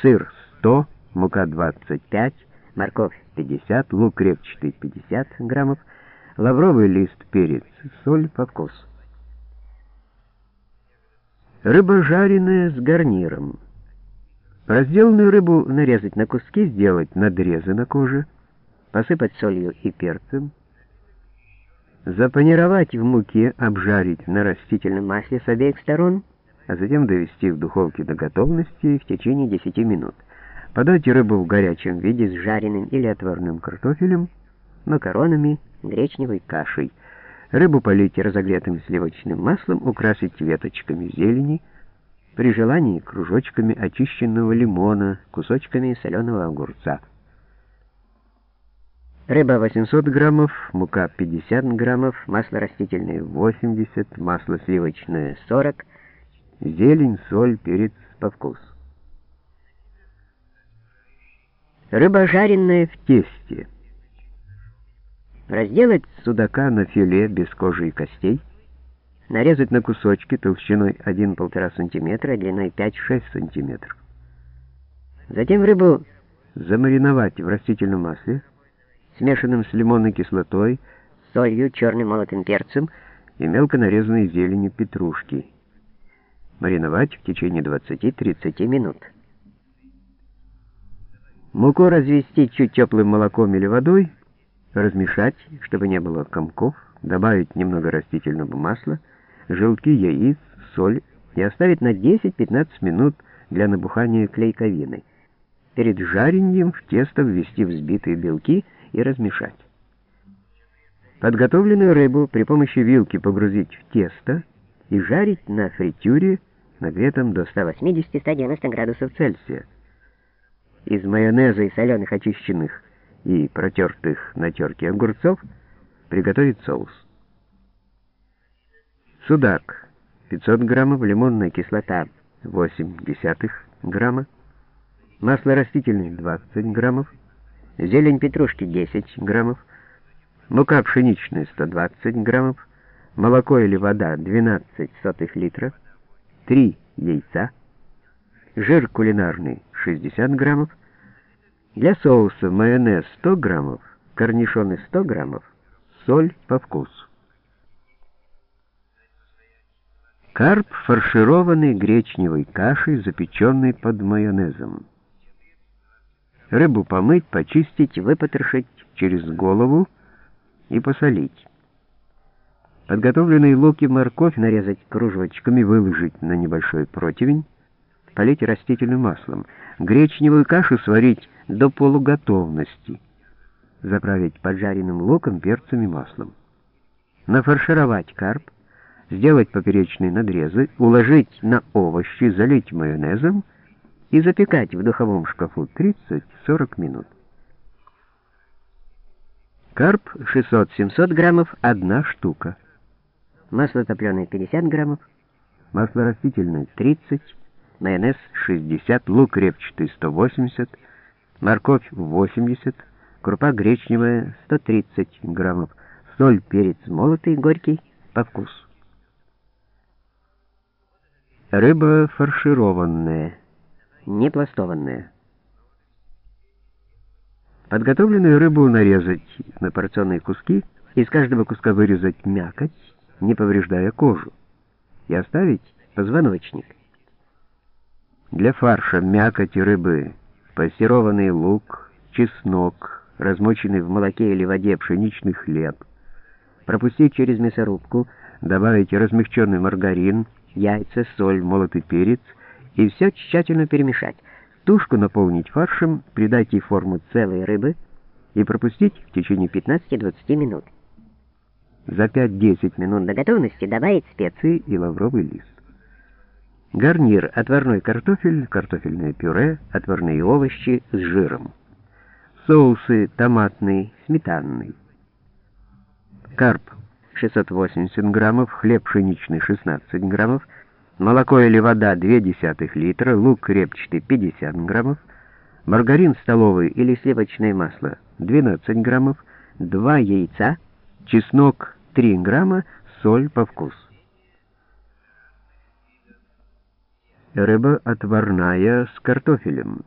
сыр 100, мука 25, морковь 50, лук репчатый 50 граммов, лавровый лист, перец, соль по вкусу. Рыба жареная с гарниром. Разделанную рыбу нарезать на куски, сделать надрезы на коже, посыпать солью и перцем, запанировать в муке, обжарить на растительном масле с обеих сторон, а затем довести в духовке до готовности в течение 10 минут. Подать рыбу в горячем виде с жареным или отварным картофелем, макаронами, гречневой кашей. Рыбу полить разогретым сливочным маслом, украсить веточками зелени, при желании кружочками очищенного лимона, кусочками соленого огурца. Рыба 800 граммов, мука 50 граммов, масло растительное 80, масло сливочное 40, зелень, соль, перец по вкусу. Рыба жареная в тесте. Разделать судака на филе без кожи и костей, нарезать на кусочки толщиной 1-1,5 см, длиной 5-6 см. Затем рыбу замариновать в растительном масле, смешанном с лимонной кислотой, солью, черным молотым перцем и мелко нарезанной зеленью петрушки. Мариновать в течение 20-30 минут. Муку развести чуть теплым молоком или водой, размешать, чтобы не было комков, добавить немного растительного масла, желтки яиц, соль и оставить на 10-15 минут для набухания клейковины. Перед жарением в тесто ввести взбитые белки и размешать. Подготовленную рыбу при помощи вилки погрузить в тесто и жарить на фритюре, нагретом до 180-190 градусов Цельсия. Из майонеза и соленых очищенных и протертых на терке огурцов приготовить соус. Судак 500 граммов, лимонная кислота 8 десятых грамма, масло растительное 20 граммов, зелень петрушки 10 граммов, мука пшеничная 120 граммов, молоко или вода 12 сотых литра, 3 яйца, жир кулинарный 60 граммов, для соуса майонез 100 граммов, корнишоны 100 граммов, соль по вкусу. Карп, фаршированный гречневой кашей, запеченный под майонезом. Рыбу помыть, почистить, выпотрошить через голову и посолить. Подготовленные лук и морковь нарезать кружочками, выложить на небольшой противень, полить растительным маслом. Гречневую кашу сварить до полуготовности. Заправить поджаренным луком, перцем и маслом. Нафаршировать карп, сделать поперечные надрезы, уложить на овощи, залить майонезом и запекать в духовом шкафу 30-40 минут. Карп 600-700 граммов, одна штука. Масло топленое 50 граммов, масло растительное 30 майонез 60, лук репчатый 180, морковь 80, крупа гречневая 130 граммов, соль, перец молотый, горький, по вкусу. Рыба фаршированная, не пластованная. Подготовленную рыбу нарезать на порционные куски, из каждого куска вырезать мякоть, не повреждая кожу, и оставить позвоночник. Для фарша мякоти рыбы пассерованный лук, чеснок, размоченный в молоке или воде пшеничный хлеб, пропустить через мясорубку, добавить размягченный маргарин, яйца, соль, молотый перец и все тщательно перемешать. Тушку наполнить фаршем, придать ей форму целой рыбы и пропустить в течение 15-20 минут. За 5-10 минут до готовности добавить специи и лавровый лист. Гарнир – отварной картофель, картофельное пюре, отварные овощи с жиром. Соусы томатный, сметанный. Карп – 680 граммов, хлеб пшеничный – 16 граммов, молоко или вода – 0,2 литра, лук репчатый – 50 граммов, маргарин столовый или сливочное масло – 12 граммов, 2 яйца, чеснок – 3 грамма, соль по вкусу. Рыба отварная с картофелем.